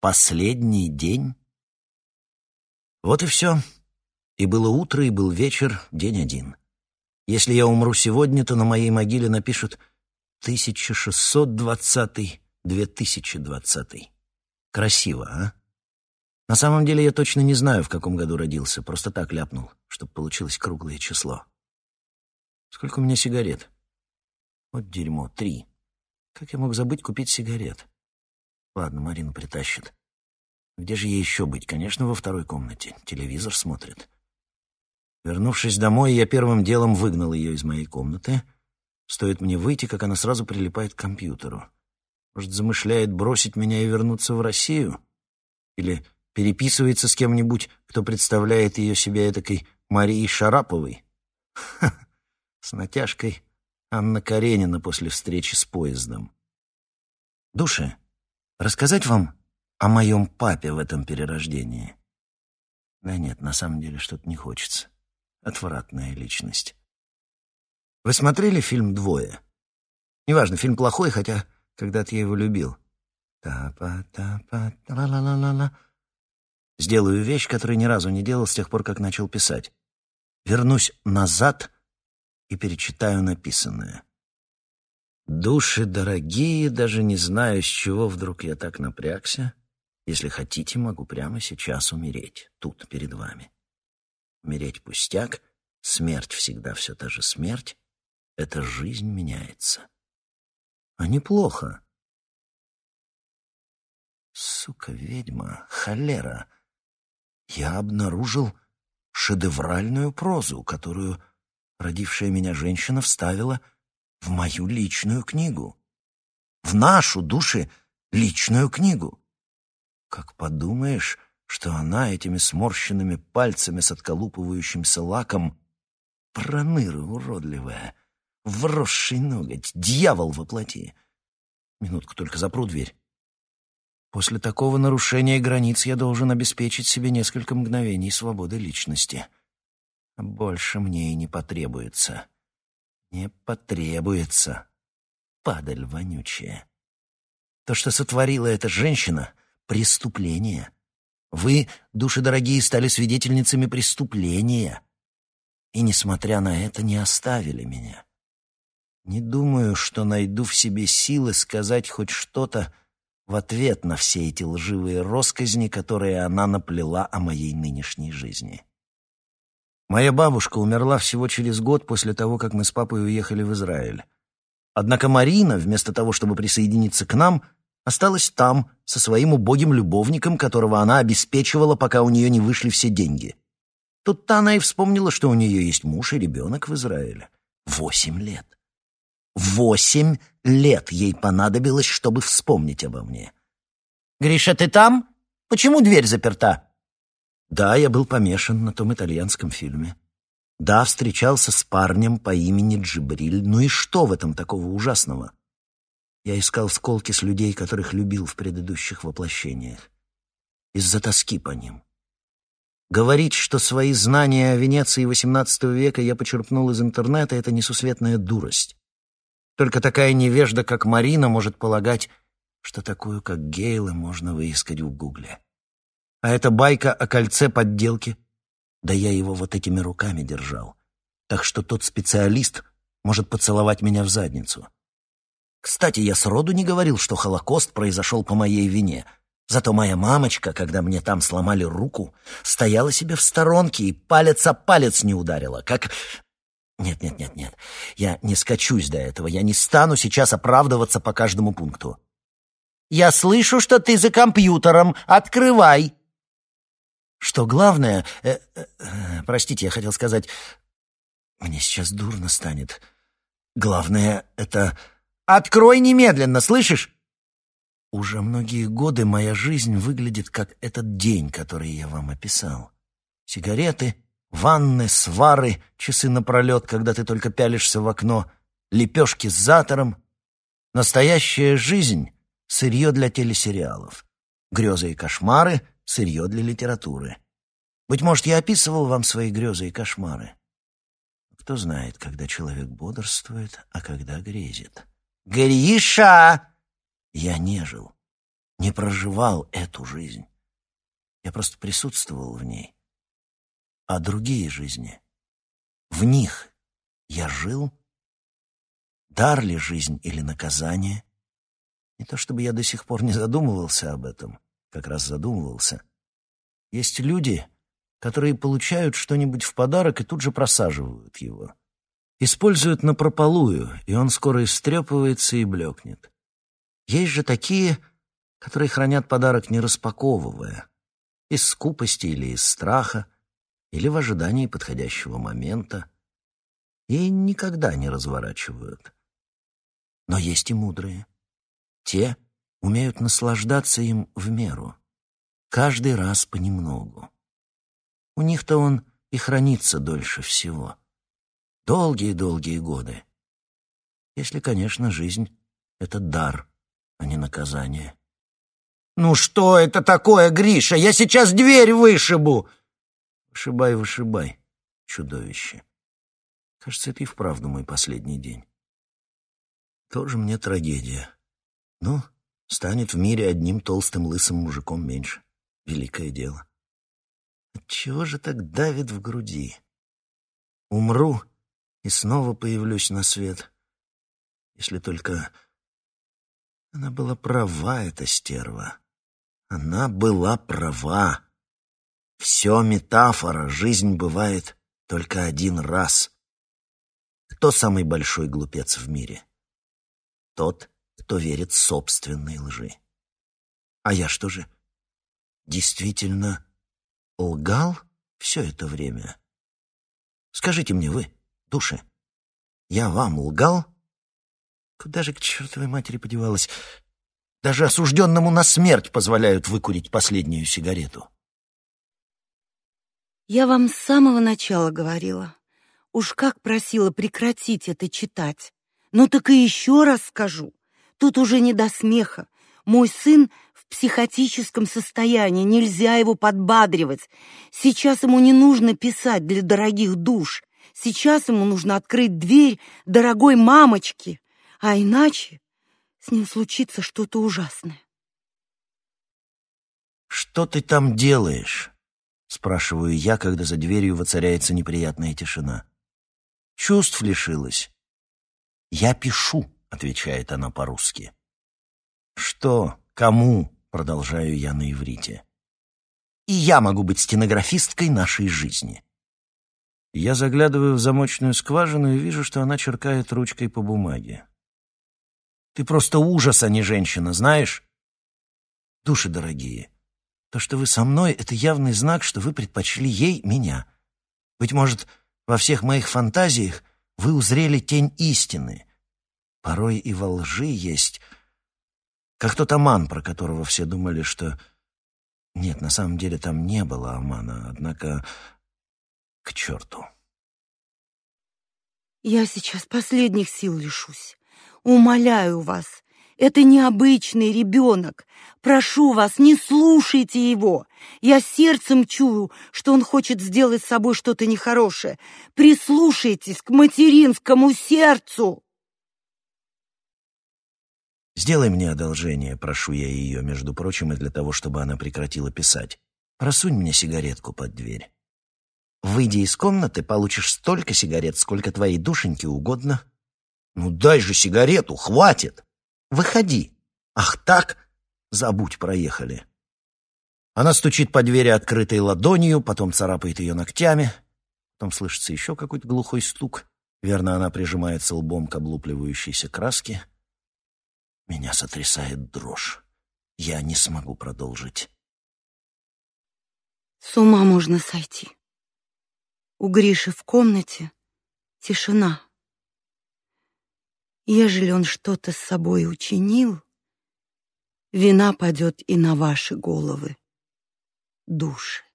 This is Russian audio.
Последний день? Вот и все. И было утро, и был вечер, день один. Если я умру сегодня, то на моей могиле напишут 1620-2020. Красиво, а? На самом деле я точно не знаю, в каком году родился. Просто так ляпнул, чтобы получилось круглое число. Сколько у меня сигарет? Вот дерьмо, три. Как я мог забыть купить сигарет? Ладно, Марина притащит. Где же ей еще быть? Конечно, во второй комнате. Телевизор смотрит. Вернувшись домой, я первым делом выгнал ее из моей комнаты. Стоит мне выйти, как она сразу прилипает к компьютеру. Может, замышляет бросить меня и вернуться в Россию? Или переписывается с кем-нибудь, кто представляет ее себе этакой Марией Шараповой? Ха, с натяжкой Анна Каренина после встречи с поездом. Душе, рассказать вам о моем папе в этом перерождении? Да нет, на самом деле что-то не хочется. Отвратная личность. Вы смотрели фильм «Двое»? Неважно, фильм плохой, хотя когда-то я его любил. Та-па-та-па-та-ла-ла-ла-ла. Сделаю вещь, которую ни разу не делал с тех пор, как начал писать. Вернусь назад и перечитаю написанное. Души дорогие, даже не знаю, с чего вдруг я так напрягся. Если хотите, могу прямо сейчас умереть, тут, перед вами. Умереть пустяк, смерть всегда все та же смерть. Эта жизнь меняется. А неплохо. Сука, ведьма, холера. Я обнаружил шедевральную прозу, которую родившая меня женщина вставила в мою личную книгу. В нашу, души, личную книгу. Как подумаешь, что она этими сморщенными пальцами с отколупывающимся лаком проныра уродливая, вросший ноготь, дьявол воплоти. Минутку только запру дверь. После такого нарушения границ я должен обеспечить себе несколько мгновений свободы личности. Больше мне и не потребуется. Не потребуется. Падаль вонючая. То, что сотворила эта женщина — преступление. Вы, души дорогие, стали свидетельницами преступления. И, несмотря на это, не оставили меня. Не думаю, что найду в себе силы сказать хоть что-то в ответ на все эти лживые росказни, которые она наплела о моей нынешней жизни. Моя бабушка умерла всего через год после того, как мы с папой уехали в Израиль. Однако Марина, вместо того, чтобы присоединиться к нам, осталась там со своим убогим любовником, которого она обеспечивала, пока у нее не вышли все деньги. Тут-то она и вспомнила, что у нее есть муж и ребенок в Израиле. Восемь лет. Восемь лет ей понадобилось, чтобы вспомнить обо мне. «Гриша, ты там? Почему дверь заперта?» Да, я был помешан на том итальянском фильме. Да, встречался с парнем по имени Джибриль. Ну и что в этом такого ужасного? Я искал сколки с людей, которых любил в предыдущих воплощениях. Из-за тоски по ним. Говорить, что свои знания о Венеции XVIII века я почерпнул из интернета, это несусветная дурость. Только такая невежда, как Марина, может полагать, что такую, как Гейла, можно выискать в Гугле. А эта байка о кольце подделки, да я его вот этими руками держал. Так что тот специалист может поцеловать меня в задницу. Кстати, я сроду не говорил, что Холокост произошел по моей вине. Зато моя мамочка, когда мне там сломали руку, стояла себе в сторонке и палец о палец не ударила, как... Нет, нет, нет, нет. Я не скачусь до этого. Я не стану сейчас оправдываться по каждому пункту. «Я слышу, что ты за компьютером. Открывай!» Что главное... Э, э, простите, я хотел сказать... Мне сейчас дурно станет. Главное — это... «Открой немедленно, слышишь?» Уже многие годы моя жизнь выглядит как этот день, который я вам описал. Сигареты, ванны, свары, часы напролет, когда ты только пялишься в окно, лепешки с затором. Настоящая жизнь — сырье для телесериалов. Грезы и кошмары — сырье для литературы. Быть может, я описывал вам свои грезы и кошмары. Кто знает, когда человек бодрствует, а когда грезит. «Гриша!» Я не жил. не проживал эту жизнь. Я просто присутствовал в ней. А другие жизни, в них я жил? Дар ли жизнь или наказание? Не то чтобы я до сих пор не задумывался об этом, как раз задумывался. Есть люди, которые получают что-нибудь в подарок и тут же просаживают его. Используют напропалую, и он скоро истрепывается и блекнет. Есть же такие, которые хранят подарок не распаковывая, из скупости или из страха, или в ожидании подходящего момента, и никогда не разворачивают. Но есть и мудрые. Те умеют наслаждаться им в меру, каждый раз понемногу. У них-то он и хранится дольше всего. Долгие-долгие годы. Если, конечно, жизнь — это дар, а не наказание. «Ну что это такое, Гриша? Я сейчас дверь вышибу!» «Вышибай, вышибай, чудовище!» Кажется, это и вправду мой последний день. Тоже мне трагедия. Ну, станет в мире одним толстым лысым мужиком меньше. Великое дело. Отчего же так давит в груди? Умру и снова появлюсь на свет. Если только... Она была права, эта стерва. Она была права. Все метафора, жизнь бывает только один раз. Кто самый большой глупец в мире? Тот, кто верит собственной лжи. А я что же, действительно лгал все это время? Скажите мне вы, души, я вам лгал? Куда же к чертовой матери подевалась? Даже осужденному на смерть позволяют выкурить последнюю сигарету. Я вам с самого начала говорила. Уж как просила прекратить это читать. Ну так и еще раз скажу. Тут уже не до смеха. Мой сын в психотическом состоянии, нельзя его подбадривать. Сейчас ему не нужно писать для дорогих душ. Сейчас ему нужно открыть дверь дорогой мамочки. А иначе с ним случится что-то ужасное. «Что ты там делаешь?» — спрашиваю я, когда за дверью воцаряется неприятная тишина. «Чувств лишилась?» «Я пишу», — отвечает она по-русски. «Что? Кому?» — продолжаю я на иврите. «И я могу быть стенографисткой нашей жизни». Я заглядываю в замочную скважину и вижу, что она черкает ручкой по бумаге. Ты просто ужас, а не женщина, знаешь? Души дорогие, то, что вы со мной, это явный знак, что вы предпочли ей меня. Быть может, во всех моих фантазиях вы узрели тень истины. Порой и во лжи есть, как тот Аман, про которого все думали, что... Нет, на самом деле там не было Амана, однако... К черту. Я сейчас последних сил лишусь. Умоляю вас, это необычный ребенок. Прошу вас, не слушайте его. Я сердцем чую, что он хочет сделать с собой что-то нехорошее. Прислушайтесь к материнскому сердцу. Сделай мне одолжение, прошу я ее, между прочим, и для того, чтобы она прекратила писать. Просунь мне сигаретку под дверь. Выйди из комнаты, получишь столько сигарет, сколько твоей душеньке угодно. Ну дай же сигарету, хватит. Выходи. Ах так? Забудь, проехали. Она стучит по двери открытой ладонью, потом царапает ее ногтями. Потом слышится еще какой-то глухой стук. Верно, она прижимается лбом к облупливающейся краске. Меня сотрясает дрожь. Я не смогу продолжить. С ума можно сойти. У Гриши в комнате тишина. Ежели он что-то с собой учинил, вина падет и на ваши головы, души.